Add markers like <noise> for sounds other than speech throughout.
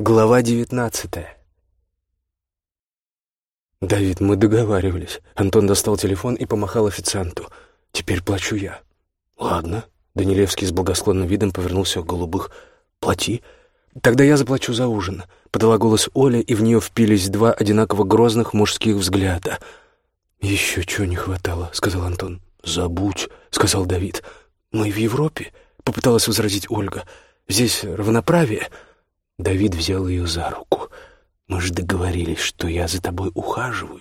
Глава девятнадцатая. «Давид, мы договаривались». Антон достал телефон и помахал официанту. «Теперь плачу я». «Ладно». Данилевский с благосклонным видом повернулся к голубых. «Плати». «Тогда я заплачу за ужин», — подала голос Оля, и в нее впились два одинаково грозных мужских взгляда. «Еще чего не хватало», — сказал Антон. «Забудь», — сказал Давид. «Мы в Европе», — попыталась возразить Ольга. «Здесь равноправие». Давид взял ее за руку. «Мы же договорились, что я за тобой ухаживаю.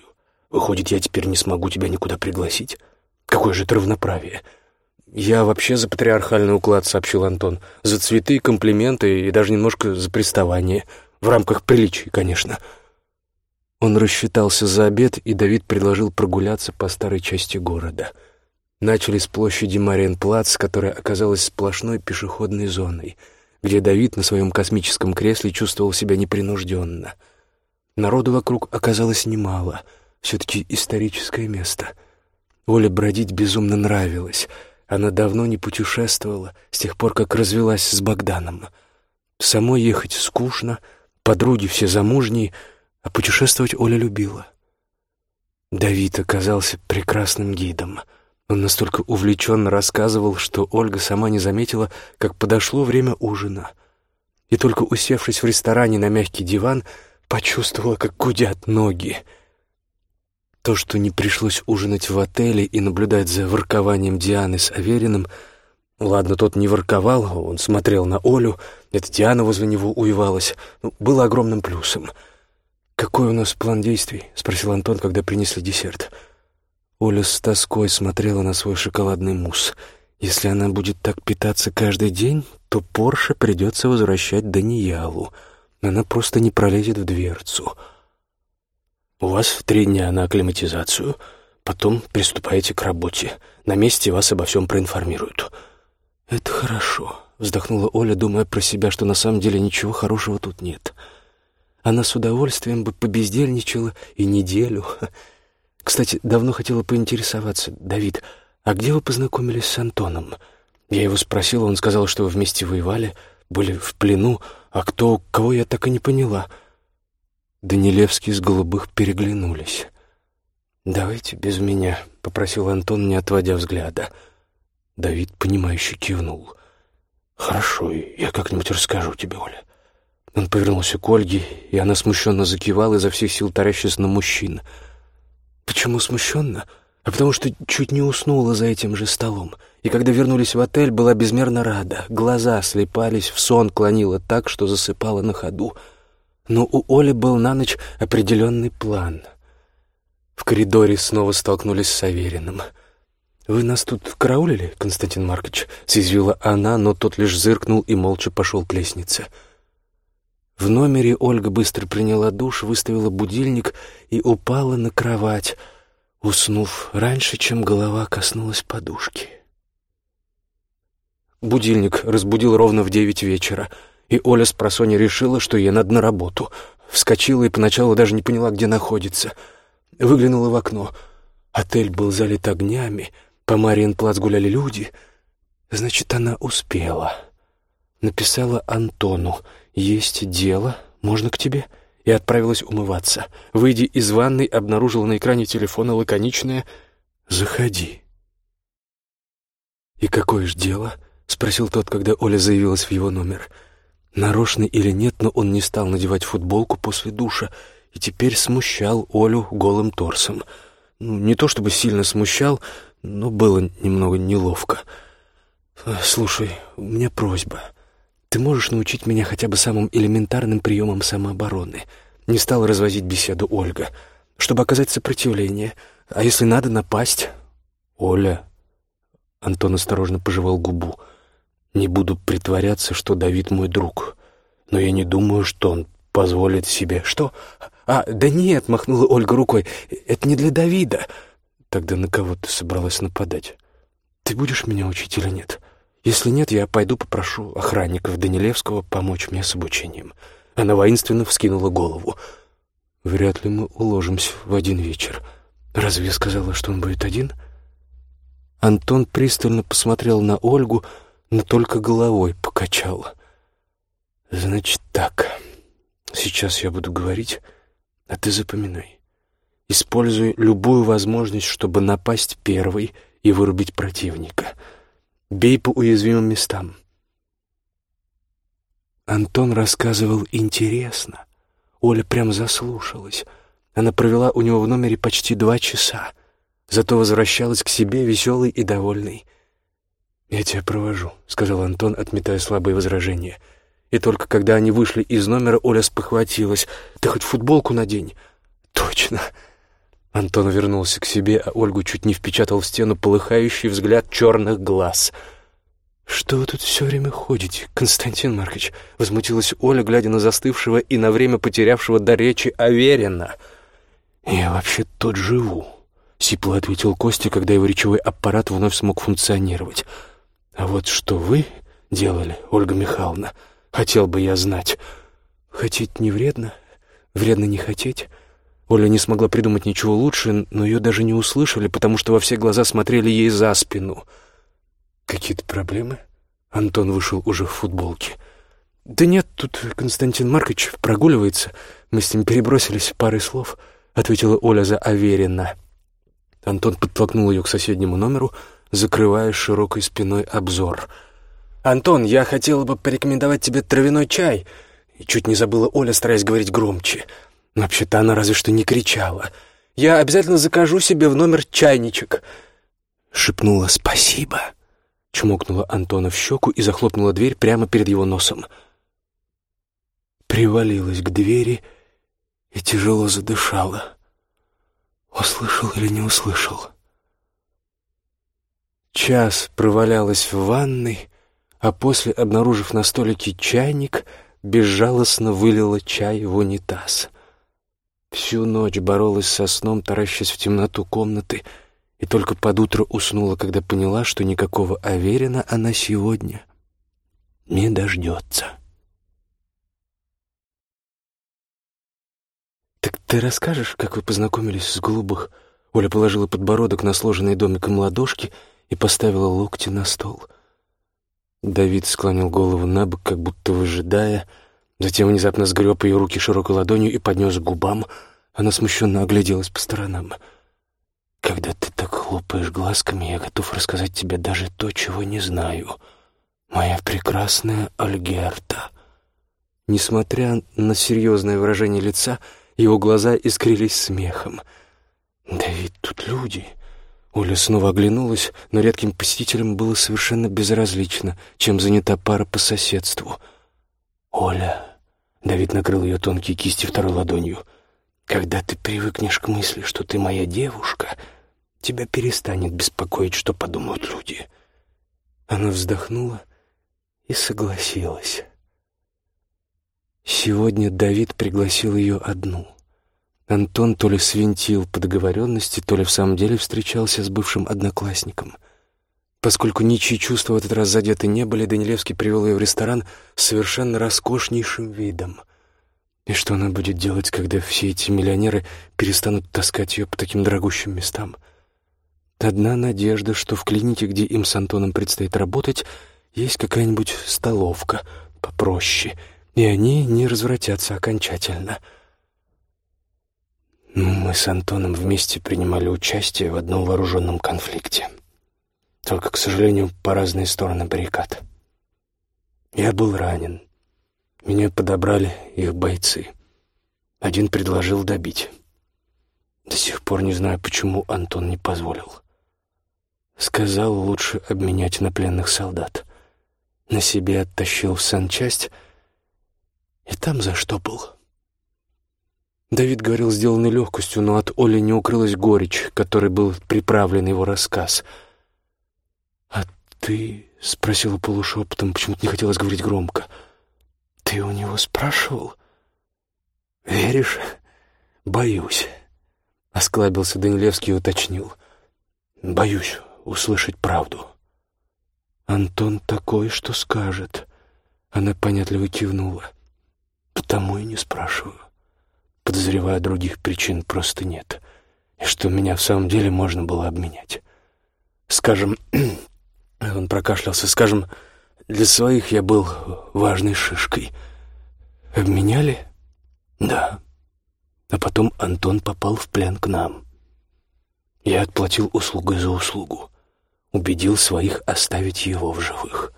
Выходит, я теперь не смогу тебя никуда пригласить? Какое же это равноправие?» «Я вообще за патриархальный уклад», — сообщил Антон. «За цветы, комплименты и даже немножко за приставание. В рамках приличий, конечно». Он рассчитался за обед, и Давид предложил прогуляться по старой части города. Начали с площади Мариенплац, которая оказалась сплошной пешеходной зоной — где Давид на своем космическом кресле чувствовал себя непринужденно. Народу вокруг оказалось немало, все-таки историческое место. Оле бродить безумно нравилось. Она давно не путешествовала, с тех пор, как развелась с Богданом. Самой ехать скучно, подруги все замужние, а путешествовать Оля любила. Давид оказался прекрасным гидом — он настолько увлеченно рассказывал, что Ольга сама не заметила, как подошло время ужина. И только усевшись в ресторане на мягкий диван, почувствовала, как гудят ноги. То, что не пришлось ужинать в отеле и наблюдать за воркованием Дианы с Авериным, ладно, тот не ворковал, он смотрел на Олю, это Диана возле него уевалась, ну, было огромным плюсом. «Какой у нас план действий?» — спросил Антон, когда принесли десерт. «Десерт». Оля с тоской смотрела на свой шоколадный мусс. Если она будет так питаться каждый день, то Порше придется возвращать Даниялу. Она просто не пролезет в дверцу. У вас три дня на акклиматизацию, потом приступаете к работе. На месте вас обо всем проинформируют. «Это хорошо», — вздохнула Оля, думая про себя, что на самом деле ничего хорошего тут нет. Она с удовольствием бы побездельничала и неделю, кстати, давно хотела поинтересоваться, Давид, а где вы познакомились с Антоном? Я его спросила, он сказал, что вы вместе воевали, были в плену, а кто, кого я так и не поняла. Данилевский с Голубых переглянулись. «Давайте без меня», — попросил Антон, не отводя взгляда. Давид, понимающе кивнул. «Хорошо, я как-нибудь расскажу тебе, Оля». Он повернулся к Ольге, и она смущенно закивала, изо всех сил таращась на мужчин — Почему смущенно? А потому что чуть не уснула за этим же столом. И когда вернулись в отель, была безмерно рада. Глаза слепались, в сон клонила так, что засыпала на ходу. Но у Оли был на ночь определенный план. В коридоре снова столкнулись с Авериным. «Вы нас тут караулили, Константин Маркович?» — съязвила она, но тот лишь зыркнул и молча пошел к лестнице. В номере Ольга быстро приняла душ, выставила будильник и упала на кровать, уснув раньше, чем голова коснулась подушки. Будильник разбудил ровно в девять вечера, и Оля с просонья решила, что ей надо на работу. Вскочила и поначалу даже не поняла, где находится. Выглянула в окно. Отель был залит огнями, по Мариенплац гуляли люди. Значит, она успела. Написала Антону — «Есть дело. Можно к тебе?» И отправилась умываться. Выйдя из ванной, обнаружила на экране телефона лаконичное «Заходи». «И какое ж дело?» — спросил тот, когда Оля заявилась в его номер. Нарочный или нет, но он не стал надевать футболку после душа и теперь смущал Олю голым торсом. Ну, не то чтобы сильно смущал, но было немного неловко. «Слушай, у меня просьба». Ты можешь научить меня хотя бы самым элементарным приемам самообороны?» Не стал развозить беседу Ольга. «Чтобы оказать сопротивление. А если надо, напасть?» «Оля...» Антон осторожно пожевал губу. «Не буду притворяться, что Давид мой друг. Но я не думаю, что он позволит себе...» «Что? А, да нет!» — махнула Ольга рукой. «Это не для Давида». «Тогда на кого ты собралась нападать? Ты будешь меня учить или нет?» Если нет, я пойду попрошу охранников Данилевского помочь мне с обучением». Она воинственно вскинула голову. «Вряд ли мы уложимся в один вечер. Разве я сказала, что он будет один?» Антон пристально посмотрел на Ольгу, но только головой покачал. «Значит так, Сейчас я буду говорить, а ты запоминай. Используй любую возможность, чтобы напасть первой и вырубить противника. Бей по уязвимым местам. Антон рассказывал интересно. Оля прям заслушалась. Она провела у него в номере почти два часа. Зато возвращалась к себе веселой и довольной. «Я тебя провожу», — сказал Антон, отметая слабые возражения. И только когда они вышли из номера, Оля спохватилась. «Ты хоть футболку надень?» «Точно». Антон вернулся к себе, а Ольгу чуть не впечатал в стену полыхающий взгляд черных глаз. «Что вы тут все время ходите, Константин Маркович?» — возмутилась Оля, глядя на застывшего и на время потерявшего до речи Аверина. «Я вообще тут живу», — сипло ответил Костя, когда его речевой аппарат вновь смог функционировать. «А вот что вы делали, Ольга Михайловна, хотел бы я знать. Хотеть не вредно, вредно не хотеть». Оля не смогла придумать ничего лучше, но ее даже не услышали, потому что во все глаза смотрели ей за спину. «Какие-то проблемы?» Антон вышел уже в футболке. «Да нет, тут Константин Маркович прогуливается. Мы с ним перебросились парой слов», — ответила Оля за Аверина. Антон подтолкнул ее к соседнему номеру, закрывая широкой спиной обзор. «Антон, я хотела бы порекомендовать тебе травяной чай». И чуть не забыла Оля, стараясь говорить громче. Вообще-то она разве что не кричала. «Я обязательно закажу себе в номер чайничек». Шепнула «спасибо», чмокнула Антона в щеку и захлопнула дверь прямо перед его носом. Привалилась к двери и тяжело задышала. Услышал или не услышал? Час провалялась в ванной, а после, обнаружив на столике чайник, безжалостно вылила чай в унитаз. Всю ночь боролась со сном, таращась в темноту комнаты, и только под утро уснула, когда поняла, что никакого Аверина она сегодня не дождется. «Так ты расскажешь, как вы познакомились с голубых?» Оля положила подбородок на сложенные домиком ладошки и поставила локти на стол. Давид склонил голову на бок, как будто выжидая — Затем внезапно сгреб ее руки широкой ладонью и поднес к губам. Она смущенно огляделась по сторонам. «Когда ты так хлопаешь глазками, я готов рассказать тебе даже то, чего не знаю. Моя прекрасная Альгерта». Несмотря на серьезное выражение лица, его глаза искрились смехом. «Да ведь тут люди...» Оля снова оглянулась, но редким посетителям было совершенно безразлично, чем занята пара по соседству. «Оля...» Давид накрыл ее тонкие кисти второй ладонью. «Когда ты привыкнешь к мысли, что ты моя девушка, тебя перестанет беспокоить, что подумают люди». Она вздохнула и согласилась. Сегодня Давид пригласил ее одну. Антон то ли свинтил по договоренности, то ли в самом деле встречался с бывшим одноклассником. Поскольку ничьи чувства в этот раз задеты не были, Данилевский привел ее в ресторан с совершенно роскошнейшим видом. И что она будет делать, когда все эти миллионеры перестанут таскать ее по таким дорогущим местам? Одна надежда, что в клинике, где им с Антоном предстоит работать, есть какая-нибудь столовка попроще, и они не развратятся окончательно. Мы с Антоном вместе принимали участие в одном вооруженном конфликте. Только, к сожалению, по разные стороны баррикад. Я был ранен. Меня подобрали их бойцы. Один предложил добить. До сих пор не знаю, почему Антон не позволил. Сказал, лучше обменять на пленных солдат. На себе оттащил в санчасть и там заштопал. Давид говорил, сделанный легкостью, но от Оли не укрылась горечь, которой был приправлен его рассказ — «Ты?» — спросила полушепотом, почему-то не хотелось говорить громко. «Ты у него спрашивал?» «Веришь?» «Боюсь», — осклабился Данилевский и уточнил. «Боюсь услышать правду». «Антон такой, что скажет». Она понятливо кивнула. «Потому и не спрашиваю. Подозревая других причин просто нет. И что меня в самом деле можно было обменять. Скажем, <clears throat> Он прокашлялся. «Скажем, для своих я был важной шишкой. Обменяли?» Да. А потом Антон попал в плен к нам. Я отплатил услугой за услугу. Убедил своих оставить его в живых.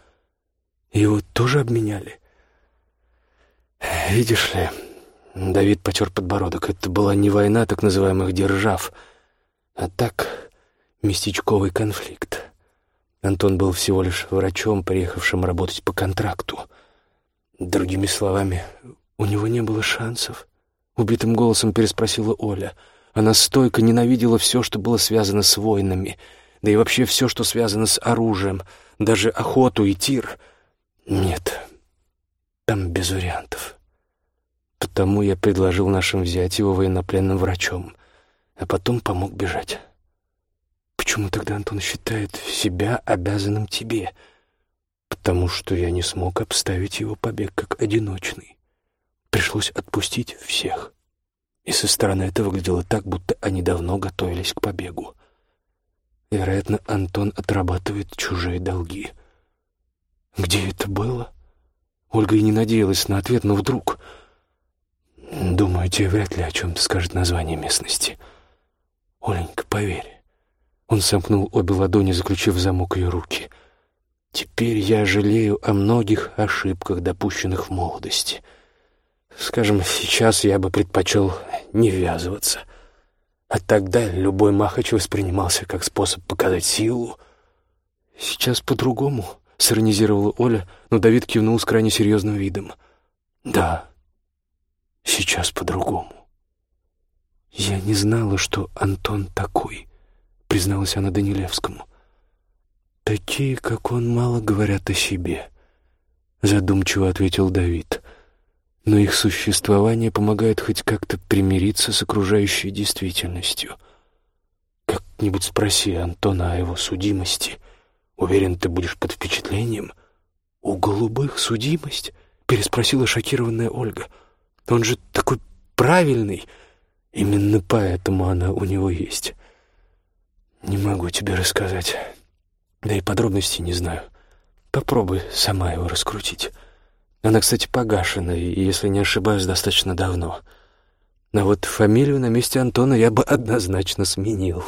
Его тоже обменяли? Видишь ли, Давид потер подбородок. Это была не война так называемых держав, а так местечковый конфликт. Антон был всего лишь врачом, приехавшим работать по контракту. Другими словами, у него не было шансов. Убитым голосом переспросила Оля. Она стойко ненавидела все, что было связано с войнами, да и вообще все, что связано с оружием, даже охоту и тир. Нет, там без вариантов. Потому я предложил нашим взять его военнопленным врачом, а потом помог бежать. Почему тогда Антон считает себя обязанным тебе? Потому что я не смог обставить его побег как одиночный. Пришлось отпустить всех. И со стороны это выглядело так, будто они давно готовились к побегу. Вероятно, Антон отрабатывает чужие долги. Где это было? Ольга и не надеялась на ответ, но вдруг... Думаю, тебе вряд ли о чем-то скажет название местности. Оленька, поверь. Он сомкнул обе ладони, заключив замок ее руки. Теперь я жалею о многих ошибках, допущенных в молодости. Скажем, сейчас я бы предпочел не ввязываться. А тогда любой махач воспринимался как способ показать силу. Сейчас по-другому, — сиронизировала Оля, но Давид кивнул с крайне серьезным видом. Да, сейчас по-другому. Я не знала, что Антон такой, — призналась она Данилевскому. Такие, как он, мало говорят о себе, — задумчиво ответил Давид. Но их существование помогает хоть как-то примириться с окружающей действительностью. Как-нибудь спроси Антона о его судимости. Уверен, ты будешь под впечатлением. «У голубых судимость?» — переспросила шокированная Ольга — он же такой правильный. Именно поэтому она у него есть. Не могу тебе рассказать. Да и подробностей не знаю. Попробуй сама его раскрутить. Она, кстати, погашена, и, если не ошибаюсь, достаточно давно. А вот фамилию на месте Антона я бы однозначно сменил.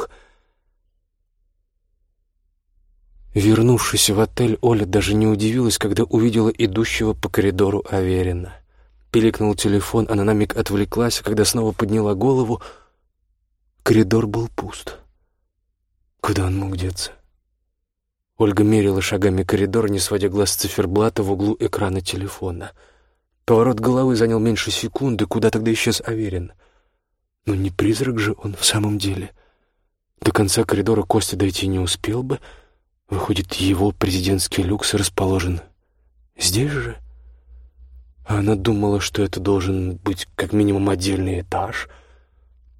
Вернувшись в отель, Оля даже не удивилась, когда увидела идущего по коридору Аверина. Пиликнул телефон, она на миг отвлеклась, а когда снова подняла голову, коридор был пуст. Куда он мог деться? Ольга мерила шагами коридор, не сводя глаз с циферблата в углу экрана телефона. Поворот головы занял меньше секунды, куда тогда исчез Аверин. Но не призрак же он в самом деле. До конца коридора Костя дойти не успел бы. Выходит, его президентский люкс расположен здесь же? А она думала, что это должен быть как минимум отдельный этаж.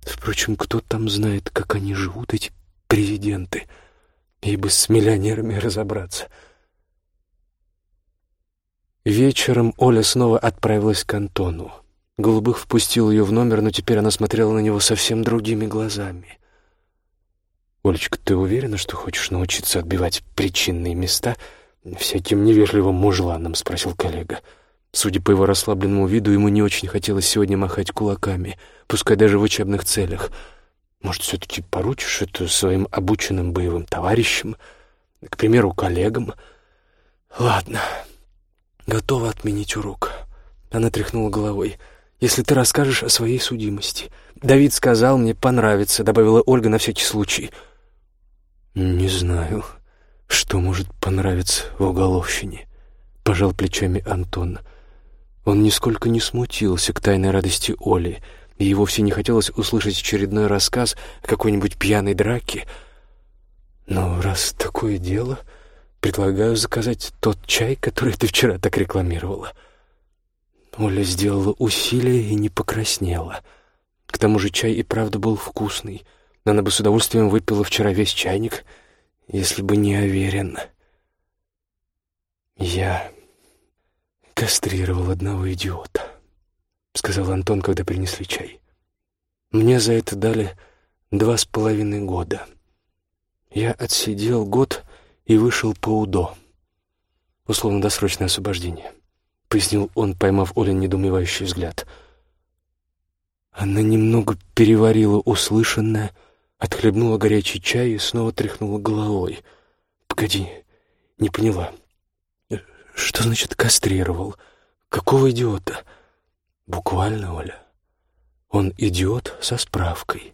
Впрочем, кто там знает, как они живут, эти президенты? И бы с миллионерами разобраться. Вечером Оля снова отправилась к Антону. Голубых впустил ее в номер, но теперь она смотрела на него совсем другими глазами. «Олечка, ты уверена, что хочешь научиться отбивать причинные места всяким невежливым мужланам?» — спросил коллега. — Судя по его расслабленному виду, ему не очень хотелось сегодня махать кулаками, пускай даже в учебных целях. Может, все-таки поручишь это своим обученным боевым товарищам, к примеру, коллегам? Ладно, готова отменить урок. Она тряхнула головой. Если ты расскажешь о своей судимости. Давид сказал, мне понравится, добавила Ольга на всякий случай. Не знаю, что может понравиться в уголовщине, пожал плечами Антон. — он нисколько не смутился к тайной радости Оли, ей вовсе не хотелось услышать очередной рассказ о какой-нибудь пьяной драке. Но раз такое дело, предлагаю заказать тот чай, который ты вчера так рекламировала. Оля сделала усилие и не покраснела. К тому же чай и правда был вкусный. Она бы с удовольствием выпила вчера весь чайник, если бы не уверен. Я кастрировал одного идиота», — сказал Антон, когда принесли чай. «Мне за это дали два с половиной года. Я отсидел год и вышел по УДО. Условно-досрочное освобождение», — пояснил он, поймав Олин недоумевающий взгляд. Она немного переварила услышанное, отхлебнула горячий чай и снова тряхнула головой. «Погоди, не поняла. Что значит кастрировал? Какого идиота?» «Буквально, Оля. Он идиот со справкой.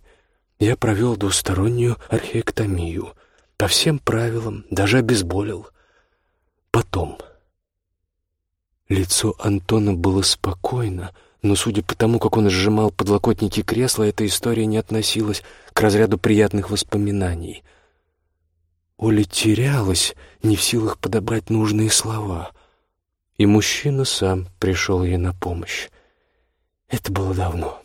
Я провел двустороннюю археэктомию. По всем правилам, даже обезболил. Потом...» Лицо Антона было спокойно, но, судя по тому, как он сжимал подлокотники кресла, эта история не относилась к разряду приятных воспоминаний. Оля терялась, не в силах подобрать нужные слова. И мужчина сам пришел ей на помощь. Это было давно.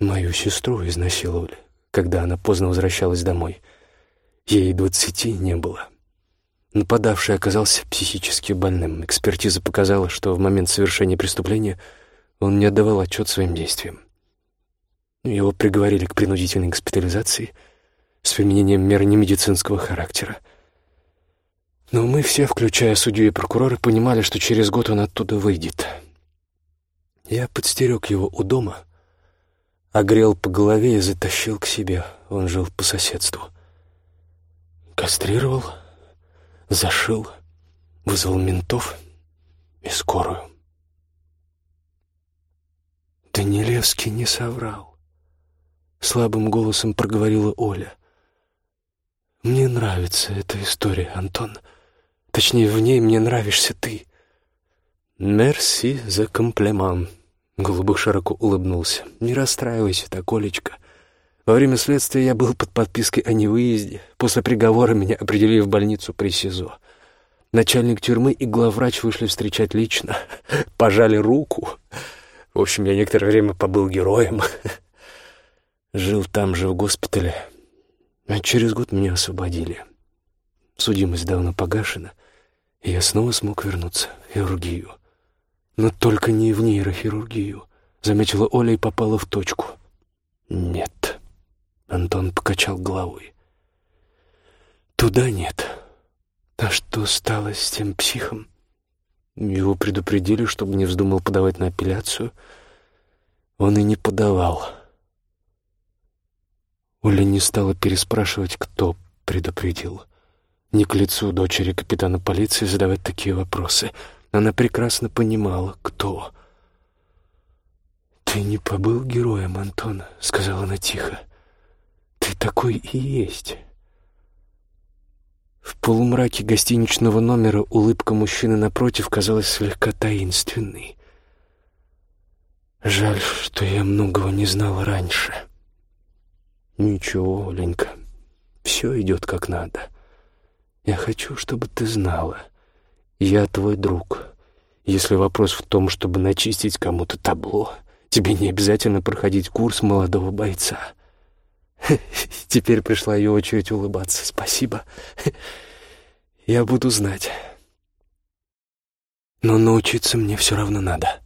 Мою сестру изнасиловали, когда она поздно возвращалась домой. Ей двадцати не было. Нападавший оказался психически больным. Экспертиза показала, что в момент совершения преступления он не отдавал отчет своим действиям. Его приговорили к принудительной госпитализации с применением мер немедицинского характера. Но мы все, включая судью и прокурора, понимали, что через год он оттуда выйдет. Я подстерег его у дома, огрел по голове и затащил к себе. Он жил по соседству. Кастрировал — зашил, вызвал ментов и скорую. Данилевский не соврал. Слабым голосом проговорила Оля. «Мне нравится эта история, Антон. Точнее, в ней мне нравишься ты». «Мерси за комплимент», — Голубых широко улыбнулся. «Не расстраивайся так, Олечка. Во время следствия я был под подпиской о невыезде. После приговора меня определили в больницу при СИЗО. Начальник тюрьмы и главврач вышли встречать лично. <laughs> Пожали руку. В общем, я некоторое время побыл героем. <laughs> Жил там же в госпитале. А через год меня освободили. Судимость давно погашена, и я снова смог вернуться в хирургию. Но только не в нейрохирургию. Заметила Оля и попала в точку. Нет. Антон покачал головой. «Туда нет. А что стало с тем психом?» Его предупредили, чтобы не вздумал подавать на апелляцию. Он и не подавал. Оля не стала переспрашивать, кто предупредил. Не к лицу дочери капитана полиции задавать такие вопросы. Она прекрасно понимала, кто. «Ты не побыл героем, Антон», — сказала она тихо. Ты такой и есть. В полумраке гостиничного номера улыбка мужчины напротив казалась слегка таинственной. Жаль, что я многого не знал раньше. Ничего, Ленька, все идет как надо. Я хочу, чтобы ты знала. Я твой друг. Если вопрос в том, чтобы начистить кому-то табло, тебе не обязательно проходить курс молодого бойца <laughs> — Теперь пришла ее очередь улыбаться. Спасибо. <laughs> Я буду знать. Но научиться мне все равно надо.